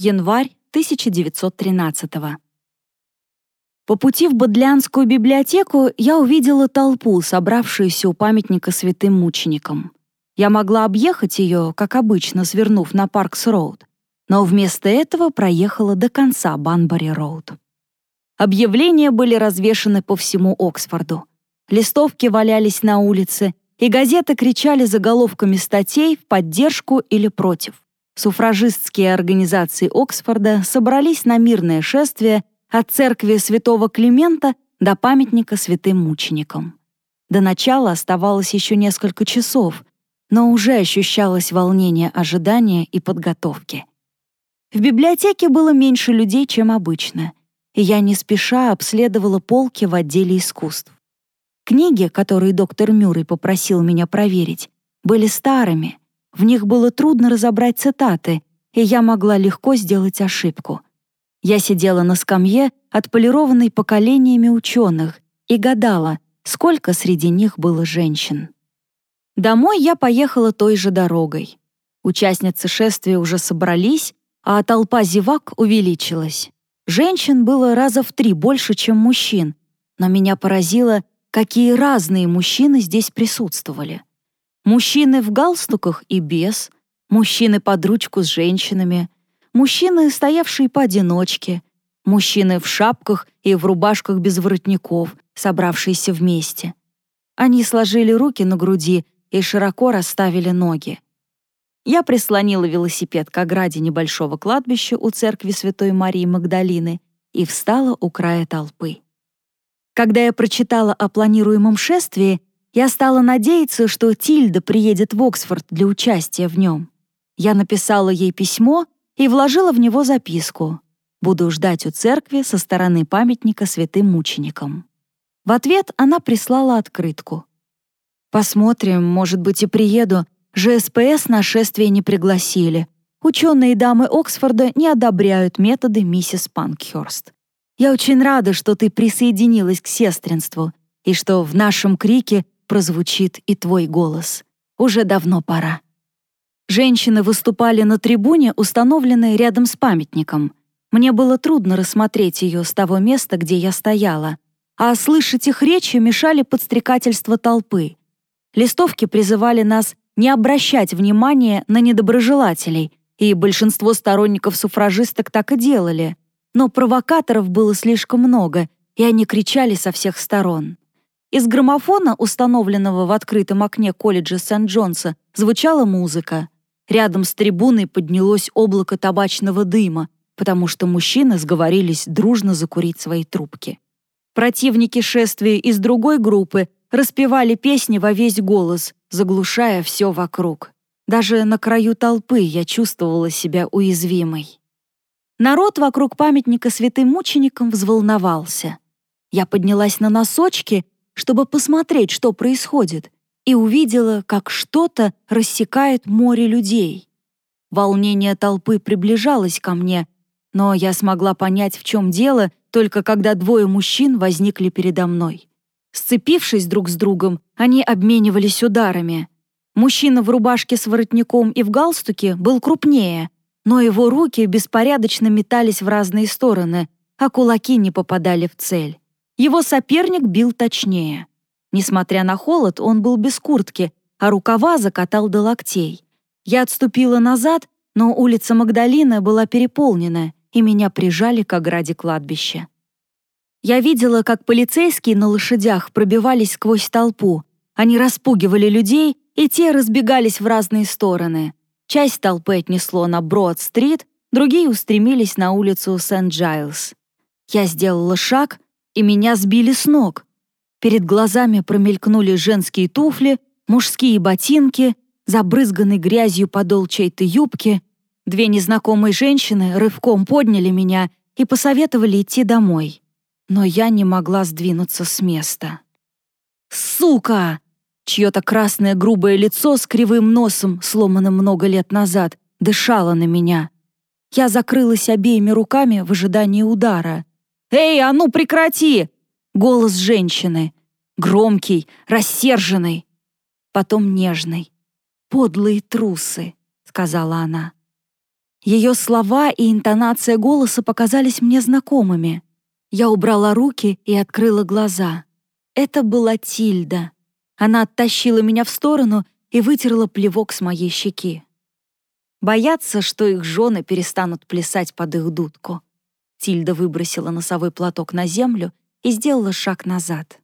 Январь 1913 По пути в Бодлянскую библиотеку я увидела толпу, собравшуюся у памятника святым мученикам. Я могла объехать ее, как обычно, свернув на Паркс-Роуд, но вместо этого проехала до конца Банбари-Роуд. Объявления были развешаны по всему Оксфорду. Листовки валялись на улице, и газеты кричали заголовками статей в поддержку или против. Суфражистские организации Оксфорда собрались на мирное шествие от церкви святого Климента до памятника святым мученикам. До начала оставалось еще несколько часов, но уже ощущалось волнение ожидания и подготовки. В библиотеке было меньше людей, чем обычно, и я не спеша обследовала полки в отделе искусств. Книги, которые доктор Мюррей попросил меня проверить, были старыми, в них было трудно разобрать цитаты, и я могла легко сделать ошибку. Я сидела на скамье, отполированной поколениями ученых, и гадала, сколько среди них было женщин. Домой я поехала той же дорогой. Участницы шествия уже собрались, а толпа зевак увеличилась. Женщин было раза в три больше, чем мужчин, но меня поразило, какие разные мужчины здесь присутствовали. Мужчины в галстуках и без, мужчины под ручку с женщинами, мужчины, стоявшие поодиночке, мужчины в шапках и в рубашках без воротников, собравшиеся вместе. Они сложили руки на груди и широко расставили ноги. Я прислонила велосипед к ограде небольшого кладбища у церкви Святой Марии Магдалины и встала у края толпы. Когда я прочитала о планируемом шествии, я стала надеяться, что Тильда приедет в Оксфорд для участия в нем. Я написала ей письмо и вложила в него записку. Буду ждать у церкви со стороны памятника святым мученикам. В ответ она прислала открытку. Посмотрим, может быть, и приеду. ЖСПС на шествие не пригласили. Ученые дамы Оксфорда не одобряют методы миссис Панкхёрст. Я очень рада, что ты присоединилась к сестринству и что в нашем крике прозвучит и твой голос. Уже давно пора. Женщины выступали на трибуне, установленной рядом с памятником. Мне было трудно рассмотреть ее с того места, где я стояла, а слышать их речи мешали подстрекательства толпы. Листовки призывали нас не обращать внимания на недоброжелателей, и большинство сторонников суфражисток так и делали. Но провокаторов было слишком много, и они кричали со всех сторон. Из граммофона, установленного в открытом окне колледжа Сент-Джонса, звучала музыка. Рядом с трибуной поднялось облако табачного дыма, потому что мужчины сговорились дружно закурить свои трубки. Противники шествия из другой группы распевали песни во весь голос, заглушая все вокруг. Даже на краю толпы я чувствовала себя уязвимой. Народ вокруг памятника святым мученикам взволновался. Я поднялась на носочки, чтобы посмотреть, что происходит, и увидела, как что-то рассекает море людей. Волнение толпы приближалось ко мне, но я смогла понять, в чем дело, только когда двое мужчин возникли передо мной. Сцепившись друг с другом, они обменивались ударами. Мужчина в рубашке с воротником и в галстуке был крупнее, но его руки беспорядочно метались в разные стороны, а кулаки не попадали в цель. Его соперник бил точнее. Несмотря на холод, он был без куртки, а рукава закатал до локтей. Я отступила назад, но улица Магдалина была переполнена, и меня прижали к ограде кладбища. Я видела, как полицейские на лошадях пробивались сквозь толпу. Они распугивали людей, и те разбегались в разные стороны. Часть толпы отнесло на Брод-стрит, другие устремились на улицу Сент-Джайлс. Я сделала шаг, и меня сбили с ног. Перед глазами промелькнули женские туфли, мужские ботинки, забрызганный грязью подол чьей-то юбки. Две незнакомые женщины рывком подняли меня и посоветовали идти домой но я не могла сдвинуться с места. «Сука!» Чье-то красное грубое лицо с кривым носом, сломанным много лет назад, дышало на меня. Я закрылась обеими руками в ожидании удара. «Эй, а ну прекрати!» Голос женщины. Громкий, рассерженный. Потом нежный. «Подлые трусы», — сказала она. Ее слова и интонация голоса показались мне знакомыми. Я убрала руки и открыла глаза. Это была Тильда. Она оттащила меня в сторону и вытерла плевок с моей щеки. Боятся, что их жены перестанут плясать под их дудку. Тильда выбросила носовой платок на землю и сделала шаг назад.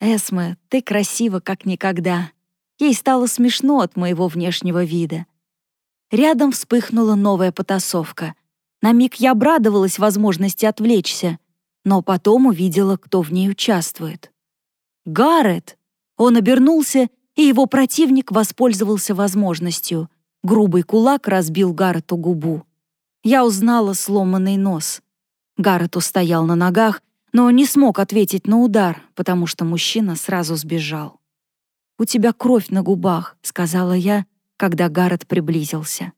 «Эсме, ты красива, как никогда». Ей стало смешно от моего внешнего вида. Рядом вспыхнула новая потасовка. На миг я обрадовалась возможности отвлечься, но потом увидела, кто в ней участвует. Гаррет! Он обернулся, и его противник воспользовался возможностью. Грубый кулак разбил Гаррету губу. Я узнала сломанный нос. Гаррет устоял на ногах, но не смог ответить на удар, потому что мужчина сразу сбежал. «У тебя кровь на губах», — сказала я, когда Гаррет приблизился.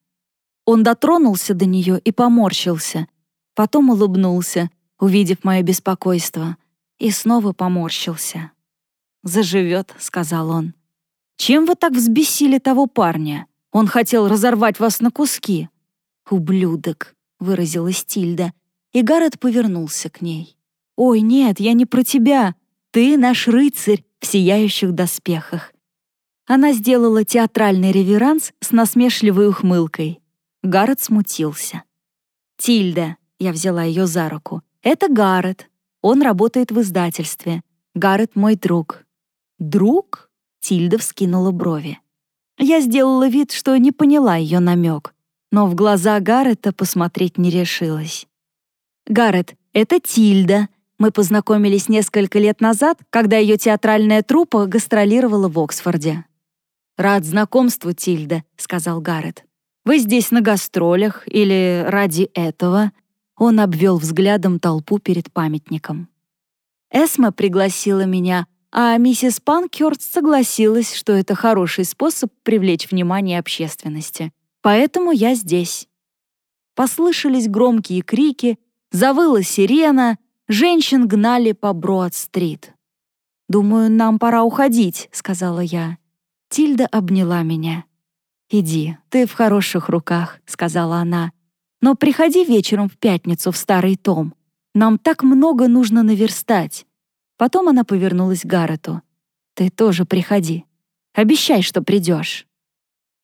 Он дотронулся до нее и поморщился, потом улыбнулся, увидев мое беспокойство, и снова поморщился. «Заживет», — сказал он. «Чем вы так взбесили того парня? Он хотел разорвать вас на куски». «Ублюдок», — выразилась Тильда, и Гаррет повернулся к ней. «Ой, нет, я не про тебя. Ты наш рыцарь в сияющих доспехах». Она сделала театральный реверанс с насмешливой ухмылкой. Гаррет смутился. «Тильда», — я взяла ее за руку, — «это Гаррет. Он работает в издательстве. Гаррет мой друг». «Друг?» — Тильда вскинула брови. Я сделала вид, что не поняла ее намек, но в глаза Гаррета посмотреть не решилась. «Гаррет, это Тильда», мы познакомились несколько лет назад, когда ее театральная труппа гастролировала в Оксфорде. «Рад знакомству, Тильда», — сказал Гаррет. «Вы здесь на гастролях или ради этого?» Он обвел взглядом толпу перед памятником. Эсма пригласила меня, а миссис Панкёрст согласилась, что это хороший способ привлечь внимание общественности. Поэтому я здесь. Послышались громкие крики, завыла сирена — Женщин гнали по Броад-стрит. «Думаю, нам пора уходить», — сказала я. Тильда обняла меня. «Иди, ты в хороших руках», — сказала она. «Но приходи вечером в пятницу в Старый Том. Нам так много нужно наверстать». Потом она повернулась к Гаррету. «Ты тоже приходи. Обещай, что придешь».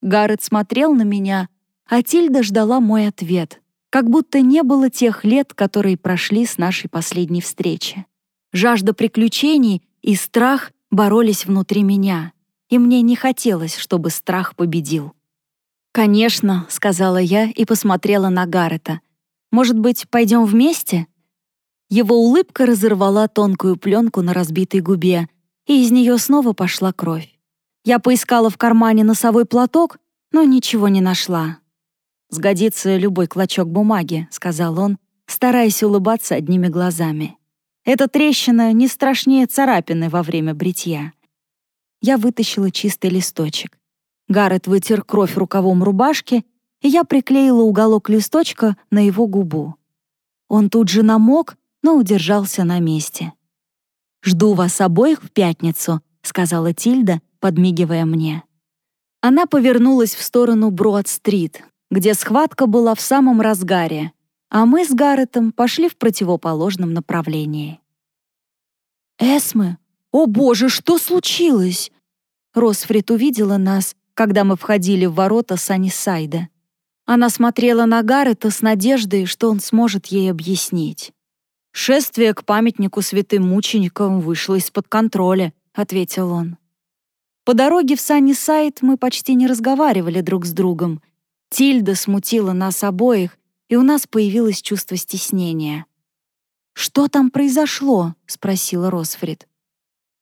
Гаррет смотрел на меня, а Тильда ждала мой ответ как будто не было тех лет, которые прошли с нашей последней встречи. Жажда приключений и страх боролись внутри меня, и мне не хотелось, чтобы страх победил. «Конечно», — сказала я и посмотрела на Гаррета. «Может быть, пойдем вместе?» Его улыбка разорвала тонкую пленку на разбитой губе, и из нее снова пошла кровь. Я поискала в кармане носовой платок, но ничего не нашла. «Сгодится любой клочок бумаги», — сказал он, стараясь улыбаться одними глазами. «Эта трещина не страшнее царапины во время бритья». Я вытащила чистый листочек. Гаррет вытер кровь рукавом рубашки, и я приклеила уголок листочка на его губу. Он тут же намок, но удержался на месте. «Жду вас обоих в пятницу», — сказала Тильда, подмигивая мне. Она повернулась в сторону Брод-стрит, где схватка была в самом разгаре, а мы с Гарретом пошли в противоположном направлении. «Эсме, о боже, что случилось?» Росфрид увидела нас, когда мы входили в ворота Саннисайда. Она смотрела на Гаррета с надеждой, что он сможет ей объяснить. «Шествие к памятнику святым мученикам вышло из-под контроля», — ответил он. По дороге в Саннисайд мы почти не разговаривали друг с другом — Тильда смутила нас обоих, и у нас появилось чувство стеснения. «Что там произошло?» — спросила Росфрид.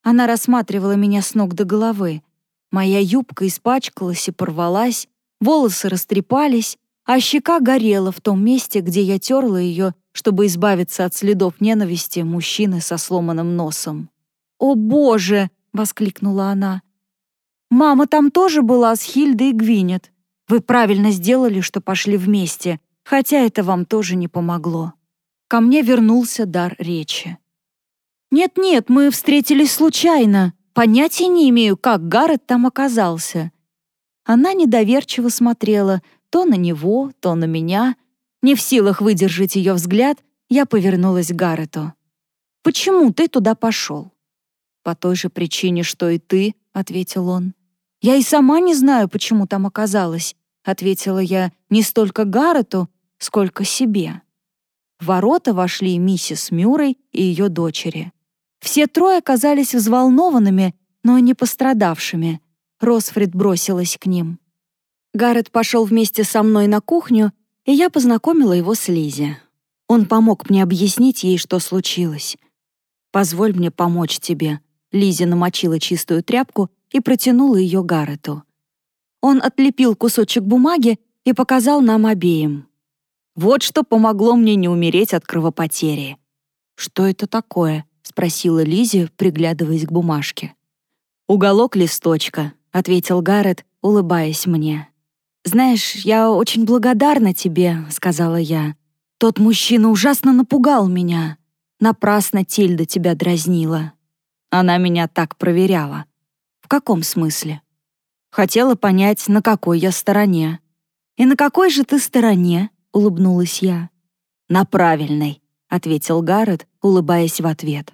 Она рассматривала меня с ног до головы. Моя юбка испачкалась и порвалась, волосы растрепались, а щека горела в том месте, где я терла ее, чтобы избавиться от следов ненависти мужчины со сломанным носом. «О, Боже!» — воскликнула она. «Мама там тоже была с Хильдой и Гвинет. Вы правильно сделали, что пошли вместе, хотя это вам тоже не помогло. Ко мне вернулся дар речи. «Нет-нет, мы встретились случайно. Понятия не имею, как Гаррет там оказался». Она недоверчиво смотрела То на него, то на меня. Не в силах выдержать ее взгляд, я повернулась к Гаррету. «Почему ты туда пошел?» «По той же причине, что и ты», — ответил он. «Я и сама не знаю, почему там оказалась», — ответила я не столько Гаррету, сколько себе. В ворота вошли миссис Мюррей и ее дочери. Все трое оказались взволнованными, но не пострадавшими. Росфрид бросилась к ним. Гаррет пошел вместе со мной на кухню, и я познакомила его с Лизи. Он помог мне объяснить ей, что случилось. «Позволь мне помочь тебе». Лизи намочила чистую тряпку и протянула ее Гаррету. Он отлепил кусочек бумаги и показал нам обеим. Вот что помогло мне не умереть от кровопотери. «Что это такое?» — спросила Лизи, приглядываясь к бумажке. «Уголок листочка», — ответил Гаррет, улыбаясь мне. «Знаешь, я очень благодарна тебе», — сказала я. «Тот мужчина ужасно напугал меня. Напрасно Тильда тебя дразнила. Она меня так проверяла. В каком смысле? Хотела понять, на какой я стороне. И на какой же ты стороне? улыбнулась я. На правильной, ответил Гаррет, улыбаясь в ответ.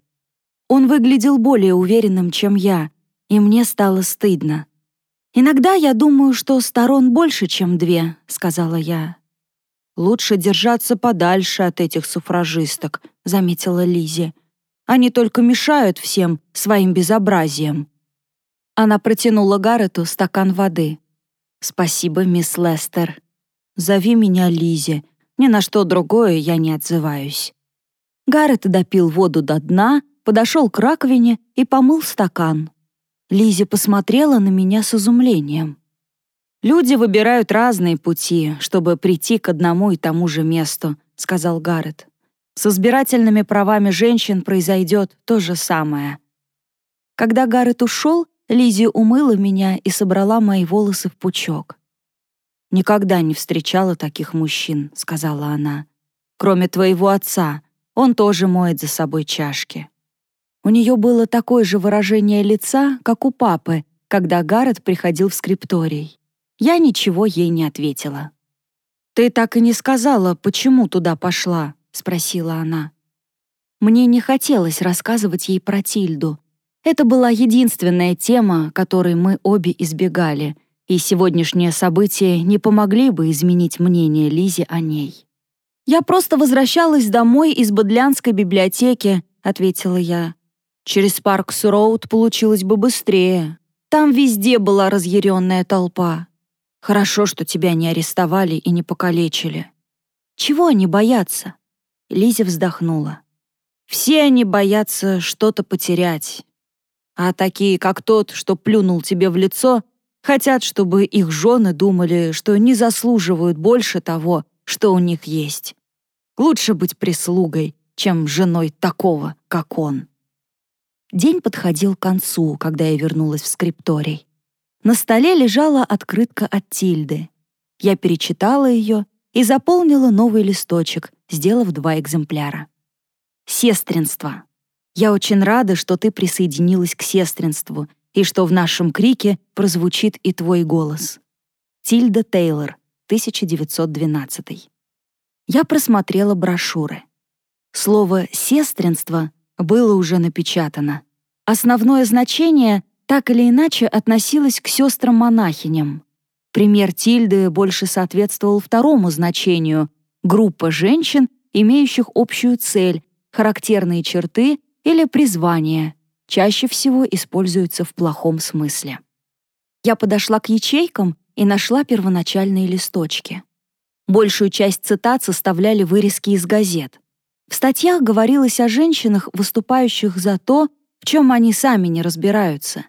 Он выглядел более уверенным, чем я, и мне стало стыдно. «Иногда я думаю, что сторон больше, чем две», — сказала я. «Лучше держаться подальше от этих суфражисток», — заметила Лизи. Они только мешают всем своим безобразием». Она протянула Гаррету стакан воды. «Спасибо, мисс Лестер. Зови меня Лизи. Ни на что другое я не отзываюсь». Гаррет допил воду до дна, подошел к раковине и помыл стакан. Лизи посмотрела на меня с изумлением. «Люди выбирают разные пути, чтобы прийти к одному и тому же месту», — сказал Гаррет. С избирательными правами женщин произойдет то же самое. Когда Гаррет ушел, Лизи умыла меня и собрала мои волосы в пучок. «Никогда не встречала таких мужчин», — сказала она. «Кроме твоего отца, он тоже моет за собой чашки». У нее было такое же выражение лица, как у папы, когда Гаррет приходил в скрипторий. Я ничего ей не ответила. «Ты так и не сказала, почему туда пошла», — спросила она. Мне не хотелось рассказывать ей про Тильду. Это была единственная тема, которой мы обе избегали, и сегодняшние события не помогли бы изменить мнение Лизи о ней. «Я просто возвращалась домой из Бодлянской библиотеки», — ответила я. «Через Паркс-Роуд получилось бы быстрее. Там везде была разъяренная толпа. Хорошо, что тебя не арестовали и не покалечили. Чего они боятся? Лиза вздохнула. «Все они боятся что-то потерять. А такие, как тот, что плюнул тебе в лицо, хотят, чтобы их жены думали, что не заслуживают больше того, что у них есть. Лучше быть прислугой, чем женой такого, как он». День подходил к концу, когда я вернулась в скрипторий. На столе лежала открытка от Тильды. Я перечитала ее и заполнила новый листочек, сделав два экземпляра. Сестринство. Я очень рада, что ты присоединилась к сестринству и что в нашем крике прозвучит и твой голос. Тильда Тейлор, 1912. Я просмотрела брошюры. Слово «сестринство» было уже напечатано. Основное значение так или иначе относилось к сестрам-монахиням. Пример Тильды больше соответствовал второму значению — группа женщин, имеющих общую цель, характерные черты или призвание, чаще всего используются в плохом смысле. Я подошла к ячейкам и нашла первоначальные листочки. Большую часть цитат составляли вырезки из газет. В статьях говорилось о женщинах, выступающих за то, в чем они сами не разбираются.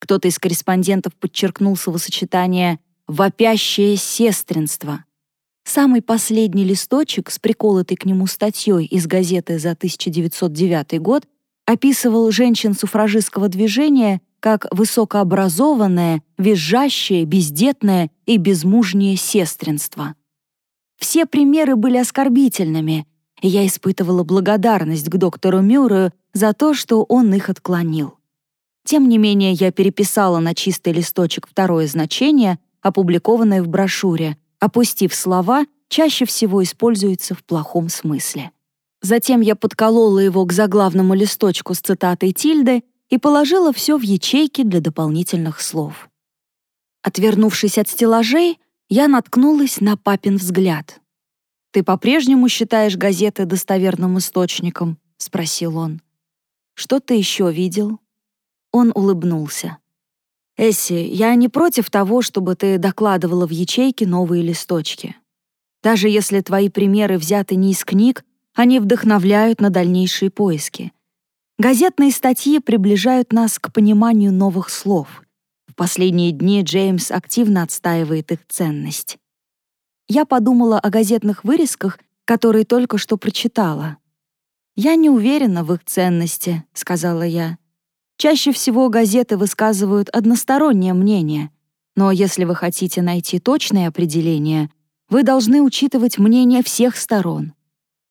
Кто-то из корреспондентов подчеркнул словосочетание вопящее сестринство. Самый последний листочек с приколотой к нему статьей из газеты за 1909 год описывал женщин суфражистского движения как высокообразованное, визжащее, бездетное и безмужнее сестринство. Все примеры были оскорбительными, и я испытывала благодарность к доктору Мюррею за то, что он их отклонил. Тем не менее, я переписала на чистый листочек второе значение, опубликованное в брошюре, Опустив слова, чаще всего используется в плохом смысле. Затем я подколола его к заглавному листочку с цитатой Тильды и положила все в ячейки для дополнительных слов. Отвернувшись от стеллажей, я наткнулась на папин взгляд. «Ты по-прежнему считаешь газеты достоверным источником?» — спросил он. «Что ты еще видел?» Он улыбнулся. «Эсси, я не против того, чтобы ты докладывала в ячейки новые листочки. Даже если твои примеры взяты не из книг, они вдохновляют на дальнейшие поиски. Газетные статьи приближают нас к пониманию новых слов. В последние дни Джеймс активно отстаивает их ценность. Я подумала о газетных вырезках, которые только что прочитала. «Я не уверена в их ценности», — сказала я. «Чаще всего газеты высказывают одностороннее мнение, но если вы хотите найти точное определение, вы должны учитывать мнение всех сторон.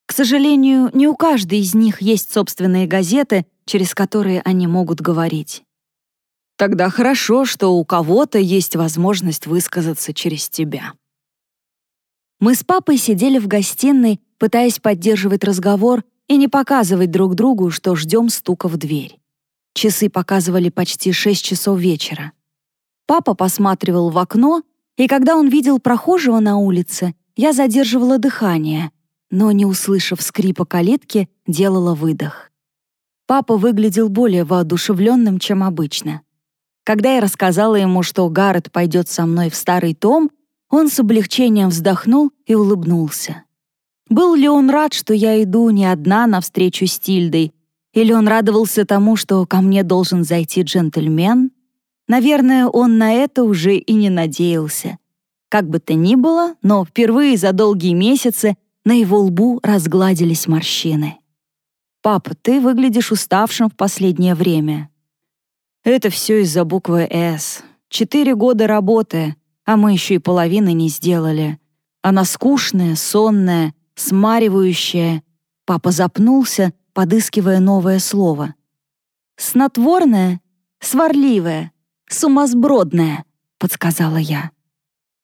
К сожалению, не у каждой из них есть собственные газеты, через которые они могут говорить. Тогда хорошо, что у кого-то есть возможность высказаться через тебя. Мы с папой сидели в гостиной, пытаясь поддерживать разговор и не показывать друг другу, что ждем стука в дверь. Часы показывали почти 6 часов вечера. Папа посматривал в окно, и когда он видел прохожего на улице, я задерживала дыхание, но, не услышав скрипа калитки, делала выдох. Папа выглядел более воодушевленным, чем обычно. Когда я рассказала ему, что Гаррет пойдет со мной в старый том, он с облегчением вздохнул и улыбнулся. Был ли он рад, что я иду не одна навстречу с Тильдой, или он радовался тому, что ко мне должен зайти джентльмен? Наверное, он на это уже и не надеялся. Как бы то ни было, но впервые за долгие месяцы на его лбу разгладились морщины. «Папа, ты выглядишь уставшим в последнее время. Это все из-за буквы «С». Четыре года работы, а мы еще и половины не сделали. Она скучная, сонная, смаривающая. Папа запнулся, подыскивая новое слово. «Снотворная, сварливая, сумасбродная», — подсказала я.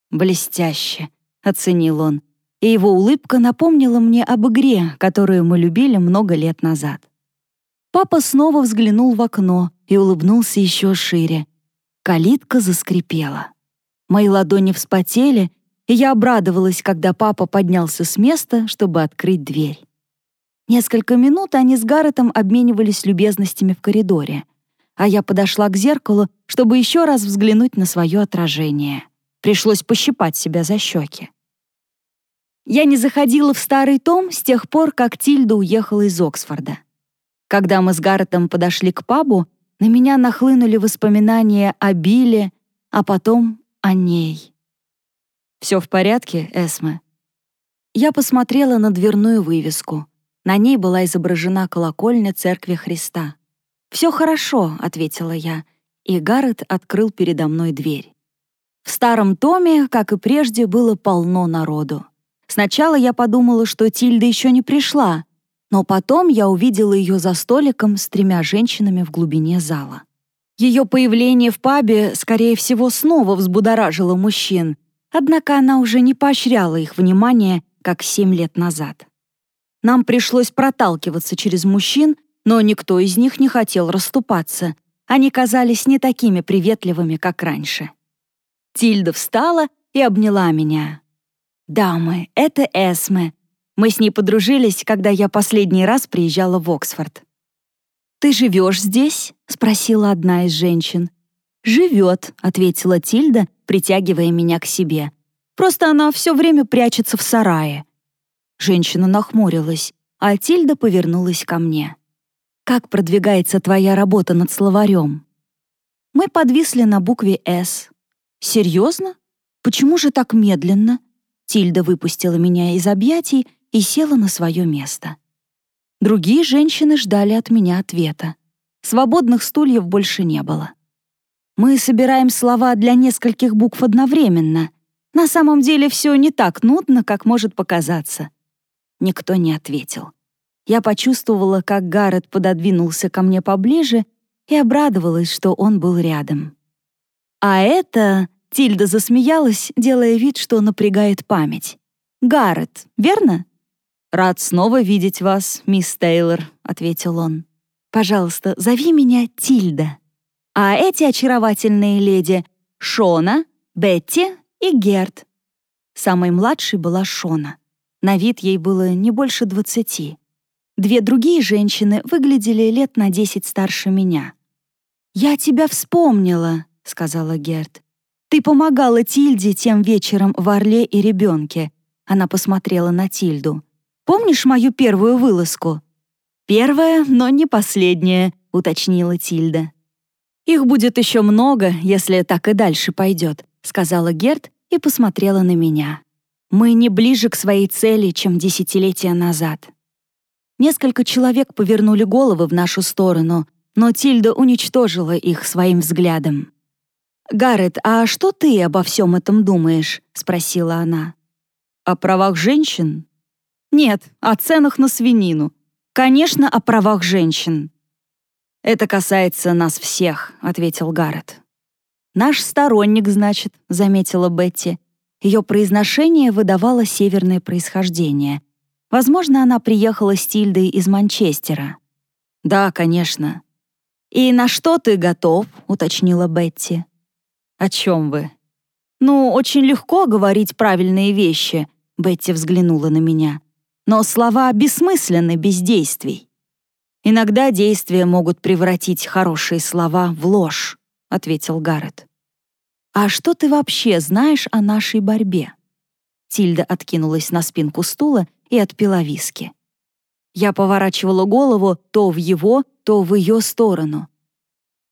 «Блестяще», — оценил он, и его улыбка напомнила мне об игре, которую мы любили много лет назад. Папа снова взглянул в окно и улыбнулся еще шире. Калитка заскрипела. Мои ладони вспотели, и я обрадовалась, когда папа поднялся с места, чтобы открыть дверь. Несколько минут они с Гарретом обменивались любезностями в коридоре, а я подошла к зеркалу, чтобы еще раз взглянуть на свое отражение. Пришлось пощипать себя за щеки. Я не заходила в старый том с тех пор, как Тильда уехала из Оксфорда. Когда мы с Гарретом подошли к пабу, на меня нахлынули воспоминания о Билле, а потом о ней. «Все в порядке, Эсме?» Я посмотрела на дверную вывеску. На ней была изображена колокольня Церкви Христа. «Все хорошо», — ответила я, и Гаррет открыл передо мной дверь. В старом томе, как и прежде, было полно народу. Сначала я подумала, что Тильда еще не пришла, но потом я увидела ее за столиком с тремя женщинами в глубине зала. Ее появление в пабе, скорее всего, снова взбудоражило мужчин, однако она уже не поощряла их внимание, как семь лет назад. Нам пришлось проталкиваться через мужчин, но никто из них не хотел расступаться. Они казались не такими приветливыми, как раньше. Тильда встала и обняла меня. «Дамы, это Эсме, мы с ней подружились, когда я последний раз приезжала в Оксфорд. «Ты живешь здесь?» — спросила одна из женщин. «Живет», — ответила Тильда, притягивая меня к себе. «Просто она все время прячется в сарае». Женщина нахмурилась, а Тильда повернулась ко мне. «Как продвигается твоя работа над словарем?» Мы подвисли на букве «С». «Серьезно? Почему же так медленно?» Тильда выпустила меня из объятий и села на свое место. Другие женщины ждали от меня ответа. Свободных стульев больше не было. Мы собираем слова для нескольких букв одновременно. На самом деле все не так нудно, как может показаться. Никто не ответил. Я почувствовала, как Гаррет пододвинулся ко мне поближе и обрадовалась, что он был рядом. «А это...» Тильда засмеялась, делая вид, что напрягает память. «Гаррет, верно?» «Рад снова видеть вас, мисс Тейлор», — ответил он. «Пожалуйста, зови меня Тильда. А эти очаровательные леди — Шона, Бетти и Герт». Самой младшей была Шона. На вид ей было не больше двадцати. Две другие женщины выглядели лет на десять старше меня. «Я тебя вспомнила», — сказала Герт. «Ты помогала Тильде тем вечером в «Орле и ребенке». Она посмотрела на Тильду. «Помнишь мою первую вылазку?» «Первая, но не последняя», — уточнила Тильда. «Их будет еще много, если так и дальше пойдет», — сказала Герт и посмотрела на меня. «Мы не ближе к своей цели, чем десятилетия назад». Несколько человек повернули головы в нашу сторону, но Тильда уничтожила их своим взглядом. «Гаррет, а что ты обо всем этом думаешь?» — спросила она. «О правах женщин?» «Нет, о ценах на свинину. Конечно, о правах женщин». «Это касается нас всех», — ответил Гаррет. «Наш сторонник, значит», — заметила Бетти. Ее произношение выдавало северное происхождение. Возможно, она приехала с Тильдой из Манчестера. «Да, конечно». «И на что ты готов?» — уточнила Бетти. «О чем вы?» «Ну, очень легко говорить правильные вещи», — Бетти взглянула на меня. «Но слова бессмысленны без действий». «Иногда действия могут превратить хорошие слова в ложь», — ответил Гаррет. «А что ты вообще знаешь о нашей борьбе?» Тильда откинулась на спинку стула и отпила виски. Я поворачивала голову то в его, то в ее сторону.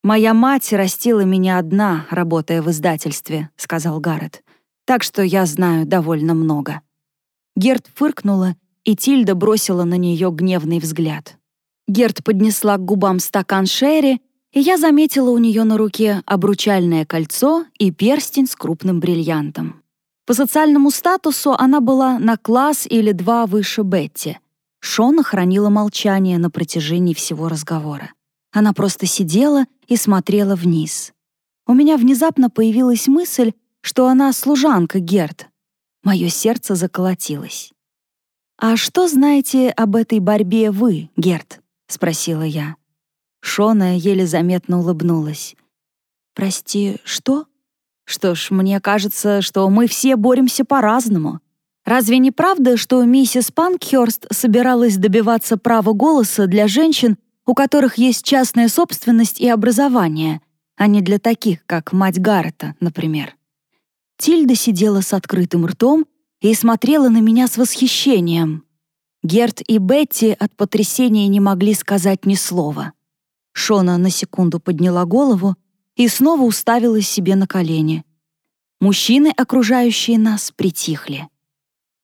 «Моя мать растила меня одна, работая в издательстве», — сказал Гаррет. «Так что я знаю довольно много». Герт фыркнула, и Тильда бросила на нее гневный взгляд. Герт поднесла к губам стакан Шерри, и я заметила у нее на руке обручальное кольцо и перстень с крупным бриллиантом. По социальному статусу она была на класс или два выше Бетти. Шона хранила молчание на протяжении всего разговора. Она просто сидела и смотрела вниз. У меня внезапно появилась мысль, что она служанка Герт. Мое сердце заколотилось. «А что знаете об этой борьбе вы, Герт?» — спросила я. Шона еле заметно улыбнулась. «Прости, что?» Что ж, мне кажется, что мы все боремся по-разному. Разве не правда, что миссис Панкхёрст собиралась добиваться права голоса для женщин, у которых есть частная собственность и образование, а не для таких, как мать Гаррета, например? Тильда сидела с открытым ртом и смотрела на меня с восхищением. Герт и Бетти от потрясения не могли сказать ни слова. Шона на секунду подняла голову, и снова уставилась себе на колени. Мужчины, окружающие нас, притихли.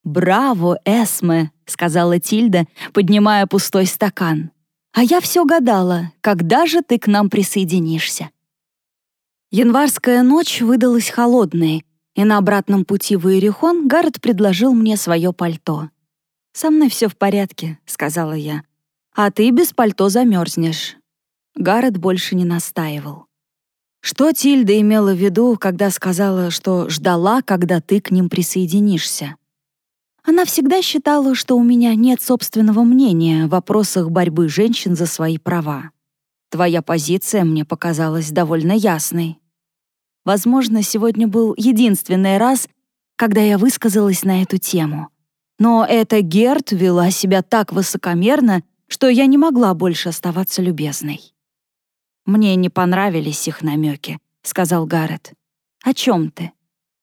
«Браво, Эсме!» — сказала Тильда, поднимая пустой стакан. «А я все гадала, когда же ты к нам присоединишься?» Январская ночь выдалась холодной, и на обратном пути в Иерихон Гаррет предложил мне свое пальто. «Со мной все в порядке», — сказала я. «А ты без пальто замерзнешь». Гаррет больше не настаивал. Что Тильда имела в виду, когда сказала, что ждала, когда ты к ним присоединишься? Она всегда считала, что у меня нет собственного мнения в вопросах борьбы женщин за свои права. Твоя позиция мне показалась довольно ясной. Возможно, сегодня был единственный раз, когда я высказалась на эту тему. Но эта Герт вела себя так высокомерно, что я не могла больше оставаться любезной. «Мне не понравились их намеки», — сказал Гаррет. «О чем ты?»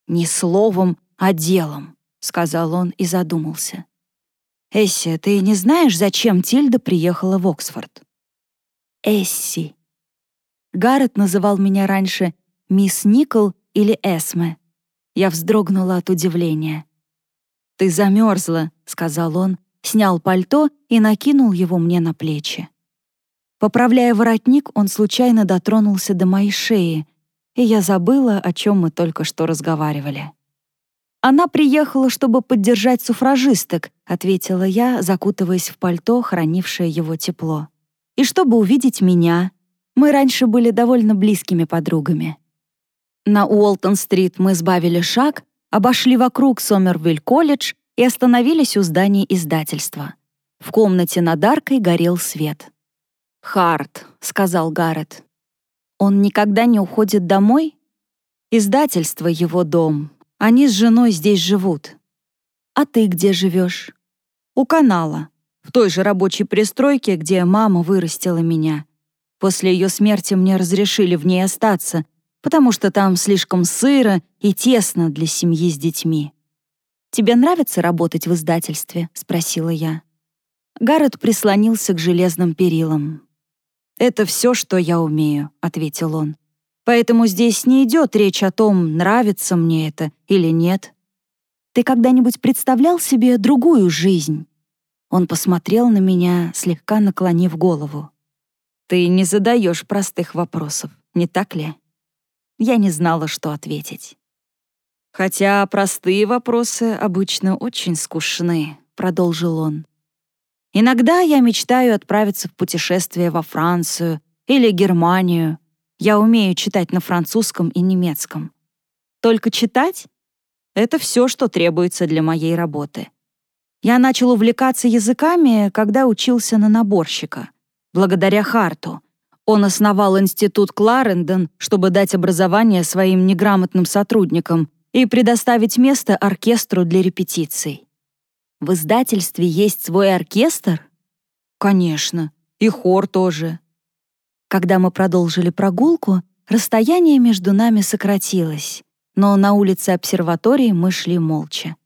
«Не словом, а делом», — сказал он и задумался. «Эсси, ты не знаешь, зачем Тильда приехала в Оксфорд?» «Эсси». Гаррет называл меня раньше мисс Никол или Эсме. Я вздрогнула от удивления. «Ты замерзла», — сказал он, снял пальто и накинул его мне на плечи. Поправляя воротник, он случайно дотронулся до моей шеи, и я забыла, о чем мы только что разговаривали. «Она приехала, чтобы поддержать суфражисток», — ответила я, закутываясь в пальто, хранившее его тепло. «И чтобы увидеть меня. Мы раньше были довольно близкими подругами». На Уолтон-стрит мы сбавили шаг, обошли вокруг Сомервиль-колледж и остановились у здания издательства. В комнате над аркой горел свет. «Харт», — сказал Гаррет. «Он никогда не уходит домой?» «Издательство — его дом. Они с женой здесь живут». «А ты где живешь?» «У канала. В той же рабочей пристройке, где мама вырастила меня. После ее смерти мне разрешили в ней остаться, потому что там слишком сыро и тесно для семьи с детьми. «Тебе нравится работать в издательстве?» — спросила я. Гаррет прислонился к железным перилам. «Это все, что я умею», — ответил он. «Поэтому здесь не идет речь о том, нравится мне это или нет. Ты когда-нибудь представлял себе другую жизнь?» Он посмотрел на меня, слегка наклонив голову. «Ты не задаешь простых вопросов, не так ли?» Я не знала, что ответить. «Хотя простые вопросы обычно очень скучны», — продолжил он. «Иногда я мечтаю отправиться в путешествие во Францию или Германию. Я умею читать на французском и немецком. Только читать — это все, что требуется для моей работы. Я начал увлекаться языками, когда учился на наборщика, благодаря Харту. Он основал институт Кларендон, чтобы дать образование своим неграмотным сотрудникам и предоставить место оркестру для репетиций. В издательстве есть свой оркестр? Конечно, и хор тоже. Когда мы продолжили прогулку, расстояние между нами сократилось, но на улице обсерватории мы шли молча.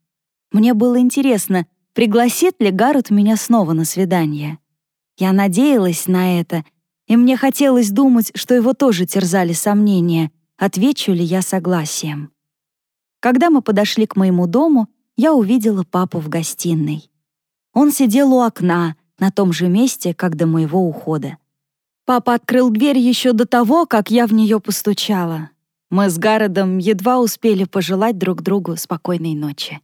Мне было интересно, пригласит ли Гаррет меня снова на свидание. Я надеялась на это, и мне хотелось думать, что его тоже терзали сомнения, отвечу ли я согласием. Когда мы подошли к моему дому, я увидела папу в гостиной. Он сидел у окна, на том же месте, как до моего ухода. Папа открыл дверь еще до того, как я в нее постучала. Мы с Гародом едва успели пожелать друг другу спокойной ночи.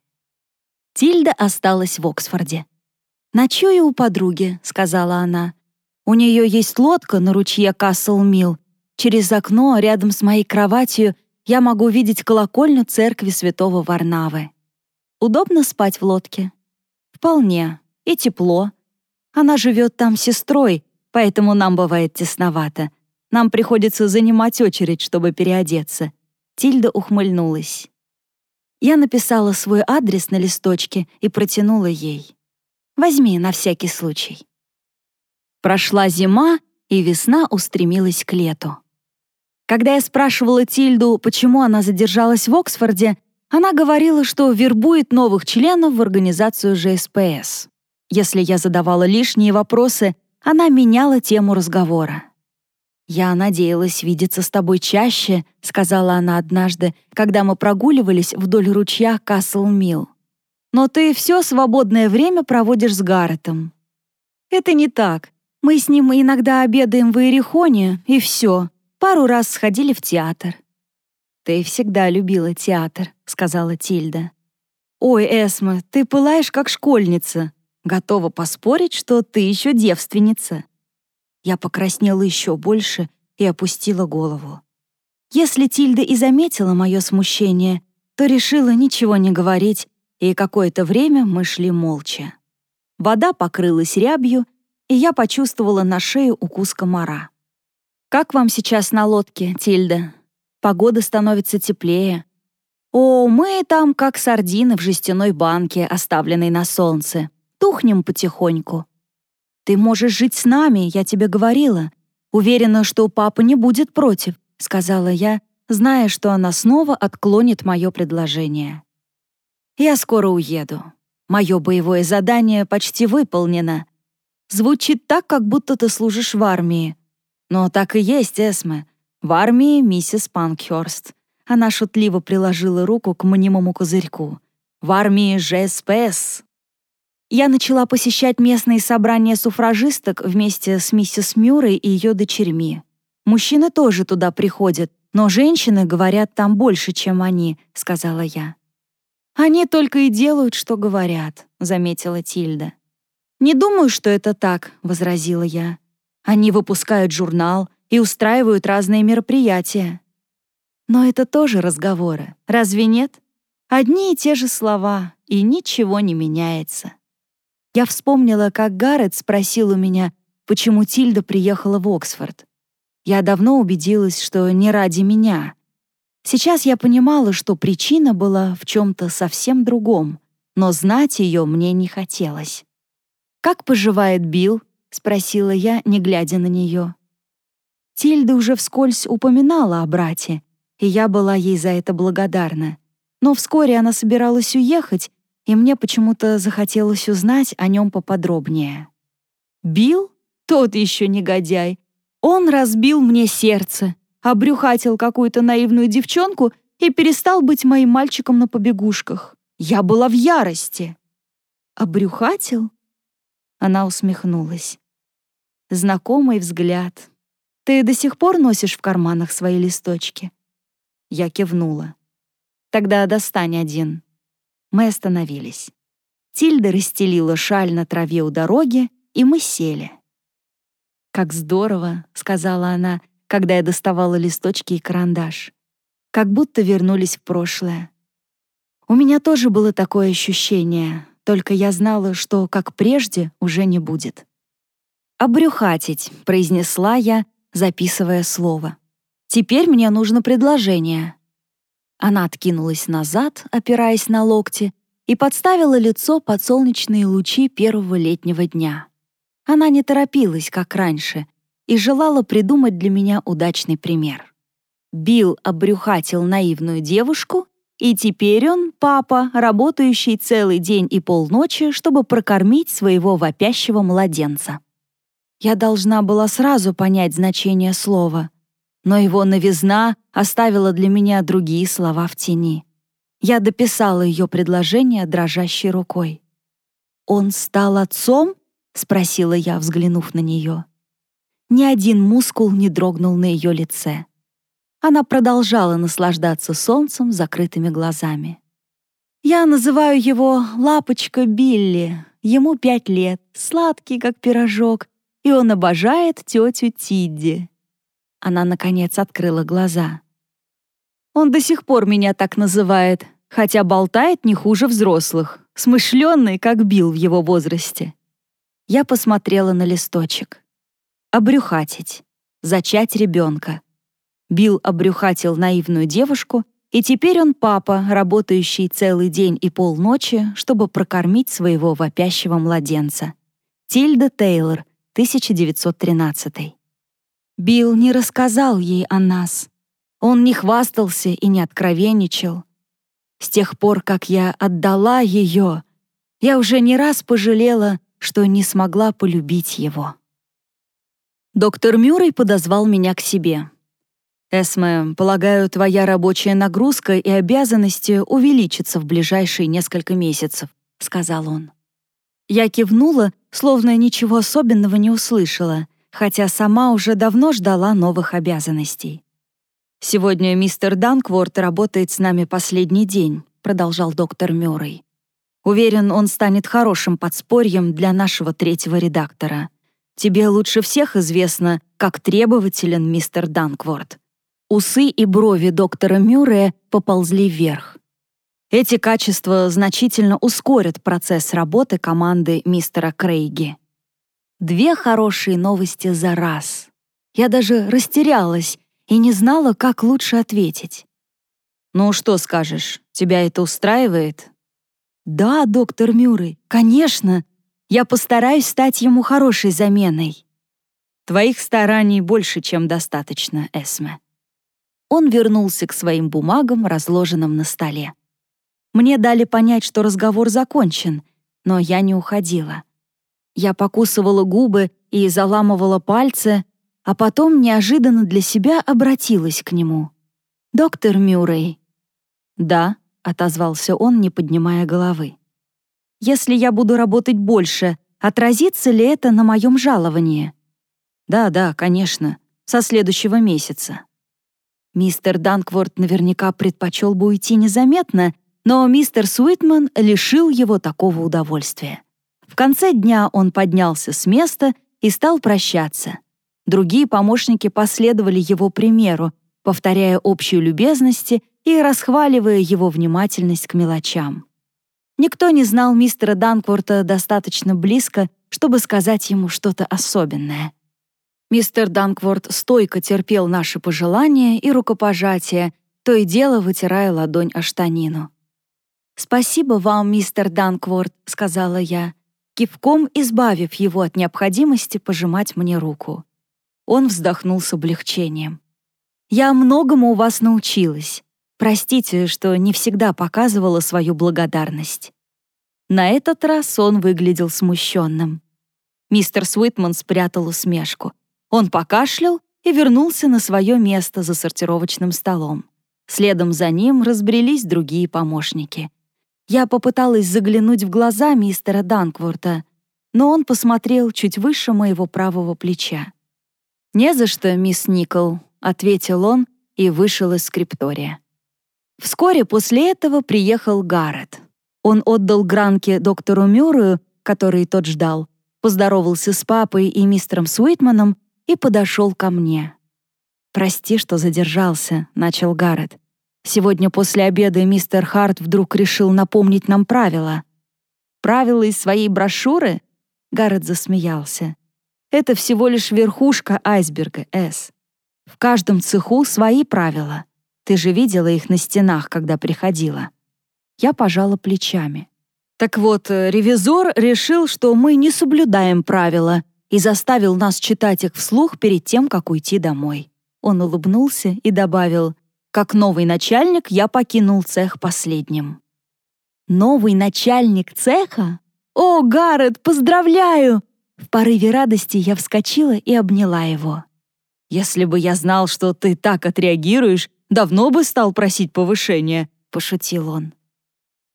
Тильда осталась в Оксфорде. «Ночую у подруги», — сказала она. «У нее есть лодка на ручье Касл-Милл. Через окно, рядом с моей кроватью, я могу видеть колокольню церкви святого Варнавы. Удобно спать в лодке? Вполне. И тепло. Она живет там с сестрой, поэтому нам бывает тесновато. Нам приходится занимать очередь, чтобы переодеться. Тильда ухмыльнулась. Я написала свой адрес на листочке и протянула ей. Возьми на всякий случай. Прошла зима, и весна устремилась к лету. Когда я спрашивала Тильду, почему она задержалась в Оксфорде, она говорила, что вербует новых членов в организацию ЖСПС. Если я задавала лишние вопросы, она меняла тему разговора. «Я надеялась видеться с тобой чаще», — сказала она однажды, когда мы прогуливались вдоль ручья Касл-Милл. Но ты все свободное время проводишь с Гарретом. Это не так. Мы с ним иногда обедаем в Иерихоне, и все. Пару раз сходили в театр. «Ты всегда любила театр», — сказала Тильда. «Ой, Эсма, ты пылаешь как школьница. Готова поспорить, что ты еще девственница». Я покраснела еще больше и опустила голову. Если Тильда и заметила мое смущение, то решила ничего не говорить и какое-то время мы шли молча. Вода покрылась рябью, и я почувствовала на шее укус комара. «Как вам сейчас на лодке, Тильда? Погода становится теплее». «О, мы там как сардины в жестяной банке, оставленной на солнце. Тухнем потихоньку». «Ты можешь жить с нами, я тебе говорила. Уверена, что папа не будет против», — сказала я, зная, что она снова отклонит мое предложение. Я скоро уеду. Мое боевое задание почти выполнено. Звучит так, как будто ты служишь в армии. Но так и есть, Эсме. В армии миссис Панкхёрст. Она шутливо приложила руку к мнимому козырьку. В армии ЖСПС. Я начала посещать местные собрания суфражисток вместе с миссис Мюррей и ее дочерьми. Мужчины тоже туда приходят, но женщины говорят там больше, чем они, сказала я. «Они только и делают, что говорят», — заметила Тильда. «Не думаю, что это так», — возразила я. «Они выпускают журнал и устраивают разные мероприятия». Но это тоже разговоры, разве нет? Одни и те же слова, и ничего не меняется. Я вспомнила, как Гаррет спросил у меня, почему Тильда приехала в Оксфорд. Я давно убедилась, что не ради меня. Сейчас я понимала, что причина была в чем-то совсем другом, но знать ее мне не хотелось. «Как поживает Билл?» — спросила я, не глядя на нее. Тильда уже вскользь упоминала о брате, и я была ей за это благодарна. Но вскоре она собиралась уехать, и мне почему-то захотелось узнать о нем поподробнее. Бил? Тот еще негодяй. Он разбил мне сердце, обрюхатил какую-то наивную девчонку и перестал быть моим мальчиком на побегушках. Я была в ярости. Обрюхатил? Она усмехнулась. Знакомый взгляд. Ты до сих пор носишь в карманах свои листочки? Я кивнула. «Тогда достань один». Мы остановились. Тильда расстелила шаль на траве у дороги, и мы сели. «Как здорово», — сказала она, когда я доставала листочки и карандаш. «Как будто вернулись в прошлое». У меня тоже было такое ощущение, только я знала, что, как прежде, уже не будет. «Обрюхатить», — произнесла я, записывая слово. Теперь мне нужно предложение». Она откинулась назад, опираясь на локти, и подставила лицо под солнечные лучи первого летнего дня. Она не торопилась, как раньше, и желала придумать для меня удачный пример. Билл обрюхатил наивную девушку, и теперь он папа, работающий целый день и полночи, чтобы прокормить своего вопящего младенца. Я должна была сразу понять значение слова — но его новизна оставила для меня другие слова в тени. Я дописала ее предложение дрожащей рукой. «Он стал отцом?» — спросила я, взглянув на нее. Ни один мускул не дрогнул на ее лице. Она продолжала наслаждаться солнцем закрытыми глазами. «Я называю его Лапочка Билли. Ему пять лет, сладкий, как пирожок, и он обожает тетю Тидди. Она, наконец, открыла глаза. «Он до сих пор меня так называет, хотя болтает не хуже взрослых, смышленный, как Бил в его возрасте». Я посмотрела на листочек. «Обрюхатить. Зачать ребенка». Бил обрюхатил наивную девушку, и теперь он папа, работающий целый день и полночи, чтобы прокормить своего вопящего младенца. Тильда Тейлор, 1913. Билл не рассказал ей о нас. Он не хвастался и не откровенничал. С тех пор, как я отдала ее, я уже не раз пожалела, что не смогла полюбить его. Доктор Мюррей подозвал меня к себе. «Эсме, полагаю, твоя рабочая нагрузка и обязанности увеличатся в ближайшие несколько месяцев», — сказал он. Я кивнула, словно ничего особенного не услышала — хотя сама уже давно ждала новых обязанностей. «Сегодня мистер Данкворт работает с нами последний день», продолжал доктор Мюррей. «Уверен, он станет хорошим подспорьем для нашего третьего редактора. Тебе лучше всех известно, как требователен мистер Данкворт». Усы и брови доктора Мюррея поползли вверх. Эти качества значительно ускорят процесс работы команды мистера Крейги. Две хорошие новости за раз. Я даже растерялась и не знала, как лучше ответить. «Ну, что скажешь, тебя это устраивает?» «Да, доктор Мюррей, конечно. Я постараюсь стать ему хорошей заменой». «Твоих стараний больше, чем достаточно, Эсме». Он вернулся к своим бумагам, разложенным на столе. Мне дали понять, что разговор закончен, но я не уходила. Я покусывала губы и заламывала пальцы, а потом неожиданно для себя обратилась к нему. «Доктор Мюррей». «Да», — отозвался он, не поднимая головы. «Если я буду работать больше, отразится ли это на моем жаловании?» «Да, да, конечно, со следующего месяца». Мистер Данкворт наверняка предпочел бы уйти незаметно, но мистер Суитман лишил его такого удовольствия. В конце дня он поднялся с места и стал прощаться. Другие помощники последовали его примеру, повторяя общие любезности и расхваливая его внимательность к мелочам. Никто не знал мистера Данкворта достаточно близко, чтобы сказать ему что-то особенное. Мистер Данкворт стойко терпел наши пожелания и рукопожатия, то и дело вытирая ладонь о штанину. «Спасибо вам, мистер Данкворт», — сказала я, кивком избавив его от необходимости пожимать мне руку. Он вздохнул с облегчением. «Я многому у вас научилась. Простите, что не всегда показывала свою благодарность». На этот раз он выглядел смущенным. Мистер Свитман спрятал усмешку. Он покашлял и вернулся на свое место за сортировочным столом. Следом за ним разбрелись другие помощники. Я попыталась заглянуть в глаза мистера Данкворта, но он посмотрел чуть выше моего правого плеча. «Не за что, мисс Никол», — ответил он и вышел из скриптория. Вскоре после этого приехал Гаррет. Он отдал гранки доктору Мюррею, который тот ждал, поздоровался с папой и мистером Суитманом и подошел ко мне. «Прости, что задержался», — начал Гаррет. Сегодня после обеда мистер Харт вдруг решил напомнить нам правила. «Правила из своей брошюры?» Гаррет засмеялся. «Это всего лишь верхушка айсберга, С. В каждом цеху свои правила. Ты же видела их на стенах, когда приходила». Я пожала плечами. Так вот, э, ревизор решил, что мы не соблюдаем правила и заставил нас читать их вслух перед тем, как уйти домой. Он улыбнулся и добавил, как новый начальник я покинул цех последним. Новый начальник цеха? О, Гаррет, поздравляю! В порыве радости я вскочила и обняла его. «Если бы я знал, что ты так отреагируешь, давно бы стал просить повышения», — пошутил он.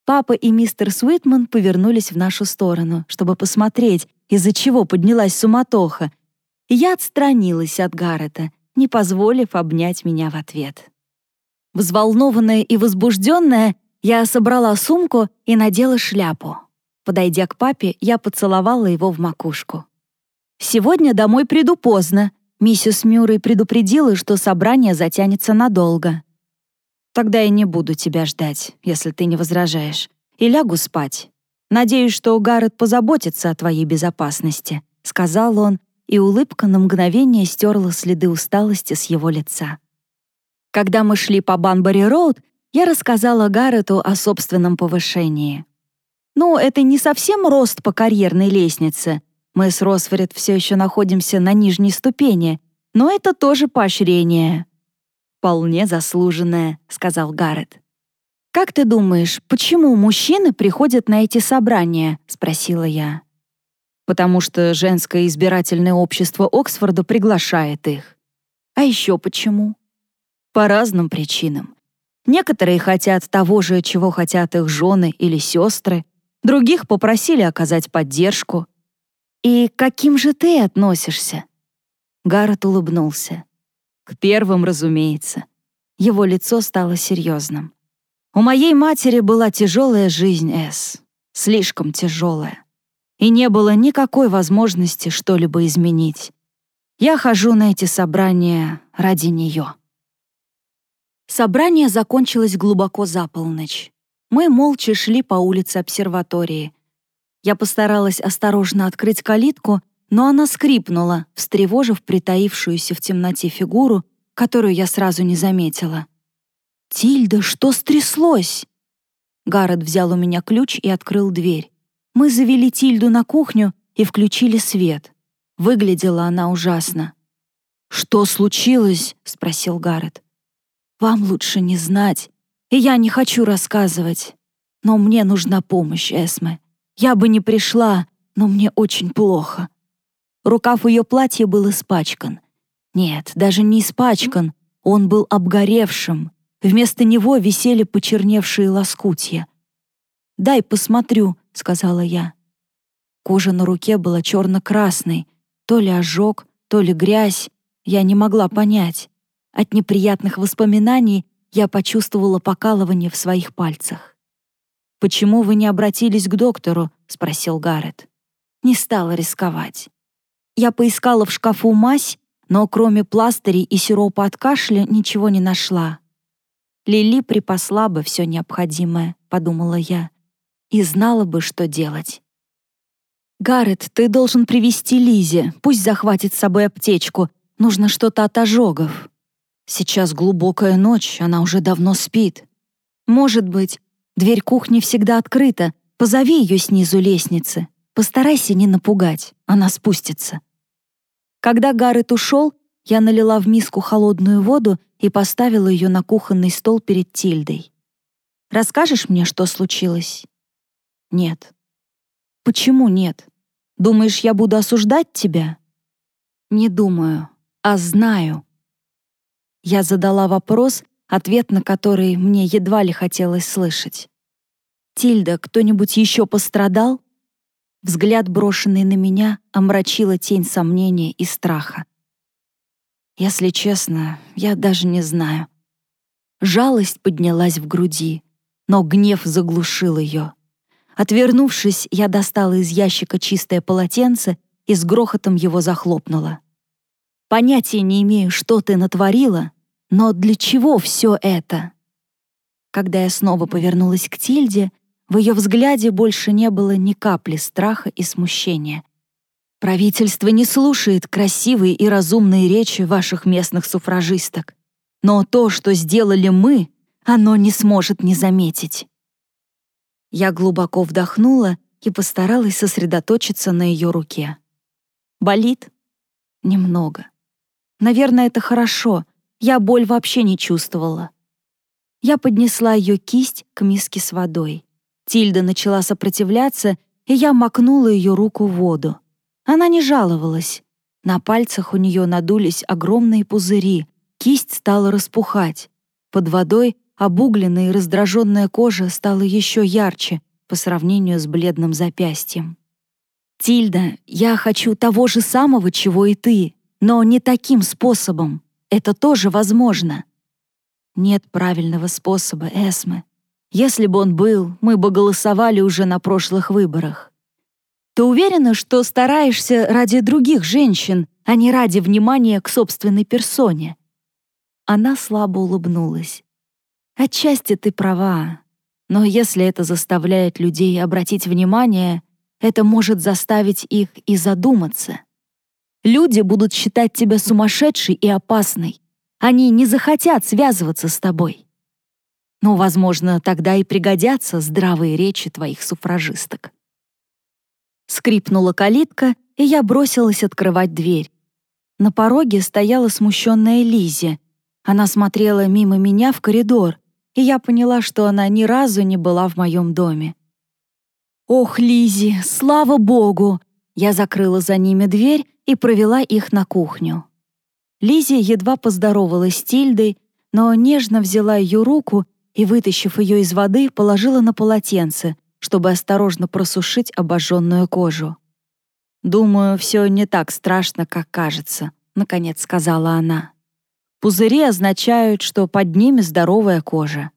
Папа и мистер Суитман повернулись в нашу сторону, чтобы посмотреть, из-за чего поднялась суматоха. Я отстранилась от Гаррета, не позволив обнять меня в ответ. Взволнованная и возбужденная, я собрала сумку и надела шляпу. Подойдя к папе, я поцеловала его в макушку. «Сегодня домой приду поздно», Миссис Мюррей предупредила, что собрание затянется надолго. «Тогда я не буду тебя ждать, если ты не возражаешь, и лягу спать. Надеюсь, что Гаррет позаботится о твоей безопасности», — сказал он, и улыбка на мгновение стерла следы усталости с его лица. Когда мы шли по Банбери-Роуд, я рассказала Гаррету о собственном повышении. Ну, это не совсем рост по карьерной лестнице. Мы с Росфорд все еще находимся на нижней ступени, но это тоже поощрение. «Вполне заслуженное», — сказал Гаррет. «Как ты думаешь, почему мужчины приходят на эти собрания?» — спросила я. «Потому что женское избирательное общество Оксфорда приглашает их». «А еще почему?» По разным причинам. Некоторые хотят того же, чего хотят их жены или сестры, других попросили оказать поддержку. «И каким же ты относишься?» Гаррет улыбнулся. «К первым, разумеется». Его лицо стало серьезным. «У моей матери была тяжелая жизнь, Эс. Слишком тяжелая. И не было никакой возможности что-либо изменить. Я хожу на эти собрания ради нее». Собрание закончилось глубоко за полночь. Мы молча шли по улице обсерватории. Я постаралась осторожно открыть калитку, но она скрипнула, встревожив притаившуюся в темноте фигуру, которую я сразу не заметила. «Тильда, что стряслось?» Гаррет взял у меня ключ и открыл дверь. Мы завели Тильду на кухню и включили свет. Выглядела она ужасно. «Что случилось?» — спросил Гаррет. Вам лучше не знать, и я не хочу рассказывать. Но мне нужна помощь, Эсме. Я бы не пришла, но мне очень плохо». Рукав ее платья был испачкан. Нет, даже не испачкан, он был обгоревшим. Вместо него висели почерневшие лоскутья. «Дай посмотрю», — сказала я. Кожа на руке была черно-красной, то ли ожог, то ли грязь, я не могла понять. От неприятных воспоминаний я почувствовала покалывание в своих пальцах. «Почему вы не обратились к доктору?» — спросил Гаррет. Не стала рисковать. Я поискала в шкафу мазь, но кроме пластырей и сиропа от кашля ничего не нашла. Лили припасла бы все необходимое, подумала я, и знала бы, что делать. «Гаррет, ты должен привести Лизе, пусть захватит с собой аптечку. Нужно что-то от ожогов». «Сейчас глубокая ночь, она уже давно спит». «Может быть. Дверь кухни всегда открыта. Позови ее снизу лестницы. Постарайся не напугать, она спустится». Когда Гаррет ушел, я налила в миску холодную воду и поставила ее на кухонный стол перед Тильдой. «Расскажешь мне, что случилось?» «Нет». «Почему нет? Думаешь, я буду осуждать тебя?» «Не думаю, а знаю». Я задала вопрос, ответ на который мне едва ли хотелось слышать. «Тильда, кто-нибудь еще пострадал?» Взгляд, брошенный на меня, омрачила тень сомнения и страха. Если честно, я даже не знаю. Жалость поднялась в груди, но гнев заглушил ее. Отвернувшись, я достала из ящика чистое полотенце и с грохотом его захлопнула. Понятия не имею, что ты натворила, но для чего все это? Когда я снова повернулась к Тильде, в ее взгляде больше не было ни капли страха и смущения. Правительство не слушает красивые и разумные речи ваших местных суфражисток. Но то, что сделали мы, оно не сможет не заметить. Я глубоко вдохнула и постаралась сосредоточиться на ее руке. Болит? Немного. Наверное, это хорошо. Я боль вообще не чувствовала. Я поднесла ее кисть к миске с водой. Тильда начала сопротивляться, и я макнула ее руку в воду. Она не жаловалась. На пальцах у нее надулись огромные пузыри, кисть стала распухать. Под водой обугленная и раздраженная кожа стала еще ярче по сравнению с бледным запястьем. «Тильда, я хочу того же самого, чего и ты, но не таким способом. Это тоже возможно». «Нет правильного способа, Эсме. Если бы он был, мы бы голосовали уже на прошлых выборах. Ты уверена, что стараешься ради других женщин, а не ради внимания к собственной персоне?» Она слабо улыбнулась. «Отчасти ты права, но если это заставляет людей обратить внимание, это может заставить их и задуматься. Люди будут считать тебя сумасшедшей и опасной. Они не захотят связываться с тобой. Но, возможно, тогда и пригодятся здравые речи твоих суфражисток. Скрипнула калитка, и я бросилась открывать дверь. На пороге стояла смущенная Лизи. Она смотрела мимо меня в коридор, и я поняла, что она ни разу не была в моем доме. «Ох, Лизи, слава богу!» Я закрыла за ними дверь и провела их на кухню. Лизи едва поздоровалась с Тильдой, но нежно взяла ее руку и, вытащив ее из воды, положила на полотенце, чтобы осторожно просушить обожженную кожу. «Думаю, все не так страшно, как кажется», — наконец сказала она. «Пузыри означают, что под ними здоровая кожа.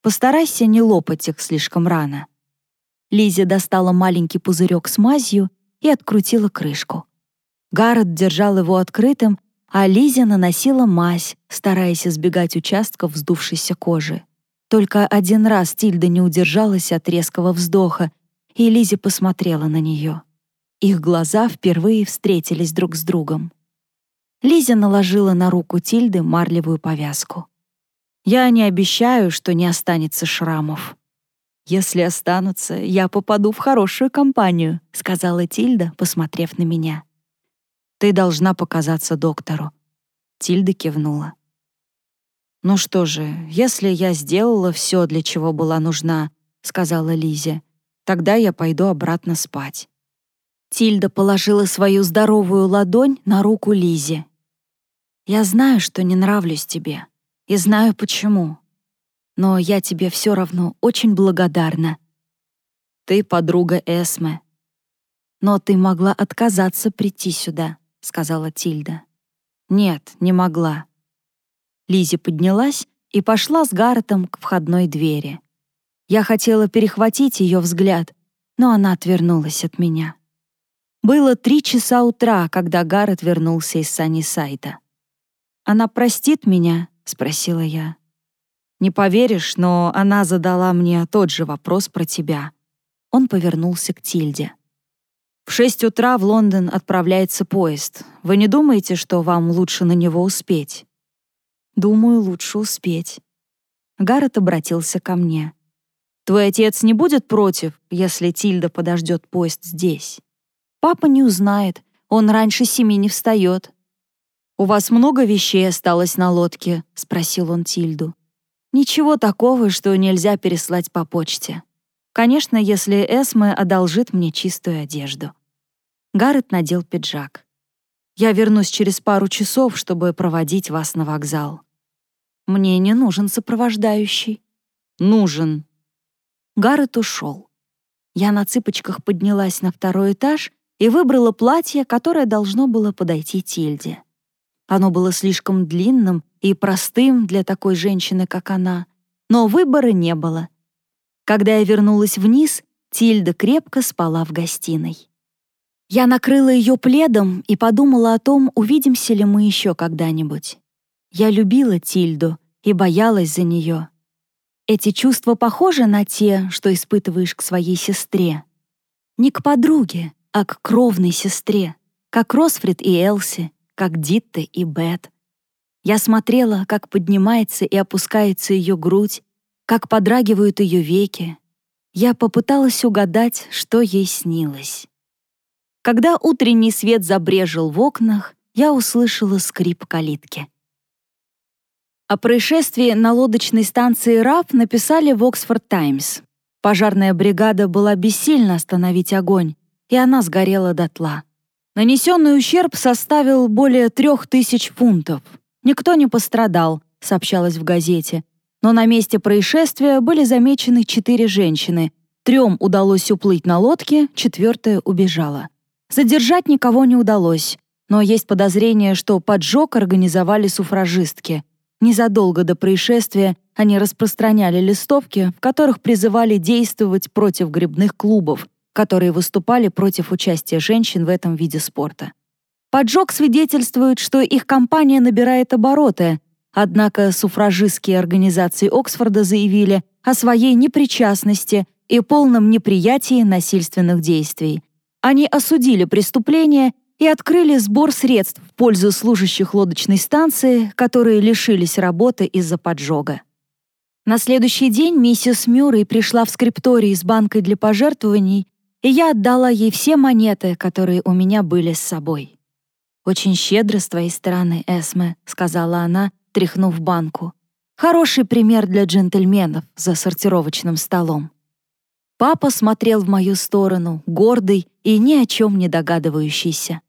Постарайся не лопать их слишком рано». Лиза достала маленький пузырек с мазью и открутила крышку. Гаррет держал его открытым, а Лиза наносила мазь, стараясь избегать участков вздувшейся кожи. Только один раз Тильда не удержалась от резкого вздоха, и Лизи посмотрела на нее. Их глаза впервые встретились друг с другом. Лиза наложила на руку Тильды марлевую повязку. «Я не обещаю, что не останется шрамов». «Если останутся, я попаду в хорошую компанию», — сказала Тильда, посмотрев на меня. «Ты должна показаться доктору». Тильда кивнула. «Ну что же, если я сделала все, для чего была нужна», — сказала Лизе, «тогда я пойду обратно спать». Тильда положила свою здоровую ладонь на руку Лизе. «Я знаю, что не нравлюсь тебе, и знаю почему. Но я тебе все равно очень благодарна. Ты подруга Эсме. Но ты могла отказаться прийти сюда», — сказала Тильда. «Нет, не могла. Лизи поднялась и пошла с Гарретом к входной двери. Я хотела перехватить ее взгляд, но она отвернулась от меня. Было три часа утра, когда Гаррет вернулся из Саннисайда. «Она простит меня?» — спросила я. «Не поверишь, но она задала мне тот же вопрос про тебя». Он повернулся к Тильде. «В шесть утра в Лондон отправляется поезд. Вы не думаете, что вам лучше на него успеть?» «Думаю, лучше успеть». Гаррет обратился ко мне. «Твой отец не будет против, если Тильда подождет поезд здесь?» Папа не узнает, он раньше семи не встает. «У вас много вещей осталось на лодке?» — спросил он Тильду. «Ничего такого, что нельзя переслать по почте. Конечно, если Эсме одолжит мне чистую одежду». Гаррет надел пиджак. «Я вернусь через пару часов, чтобы проводить вас на вокзал». «Мне не нужен сопровождающий». «Нужен». Гаррет ушел. Я на цыпочках поднялась на второй этаж и выбрала платье, которое должно было подойти Тильде. Оно было слишком длинным и простым для такой женщины, как она, но выбора не было. Когда я вернулась вниз, Тильда крепко спала в гостиной. Я накрыла ее пледом и подумала о том, увидимся ли мы еще когда-нибудь. Я любила Тильду и боялась за нее. Эти чувства похожи на те, что испытываешь к своей сестре. Не к подруге, а к кровной сестре, как Росфрид и Элси, как Дитта и Бет. Я смотрела, как поднимается и опускается ее грудь, как подрагивают ее веки. Я попыталась угадать, что ей снилось. Когда утренний свет забрежил в окнах, я услышала скрип калитки. О происшествии на лодочной станции РАП написали в «Оксфорд Таймс». Пожарная бригада была бессильна остановить огонь, и она сгорела дотла. Нанесенный ущерб составил более трех тысяч фунтов. Никто не пострадал, сообщалось в газете. Но на месте происшествия были замечены четыре женщины. Трем удалось уплыть на лодке, четвертая убежала. Задержать никого не удалось, но есть подозрение, что поджог организовали суфражистки. Незадолго до происшествия они распространяли листовки, в которых призывали действовать против грибных клубов, которые выступали против участия женщин в этом виде спорта. Поджог свидетельствует, что их кампания набирает обороты, однако суфражистские организации Оксфорда заявили о своей непричастности и полном неприятии насильственных действий. Они осудили преступление и открыли сбор средств в пользу служащих лодочной станции, которые лишились работы из-за поджога. На следующий день миссис Мюррей пришла в скрипторий с банкой для пожертвований и я отдала ей все монеты, которые у меня были с собой. «Очень щедро с твоей стороны, Эсме», — сказала она, тряхнув банку. «Хороший пример для джентльменов за сортировочным столом». Папа смотрел в мою сторону, гордый и ни о чем не догадывающийся.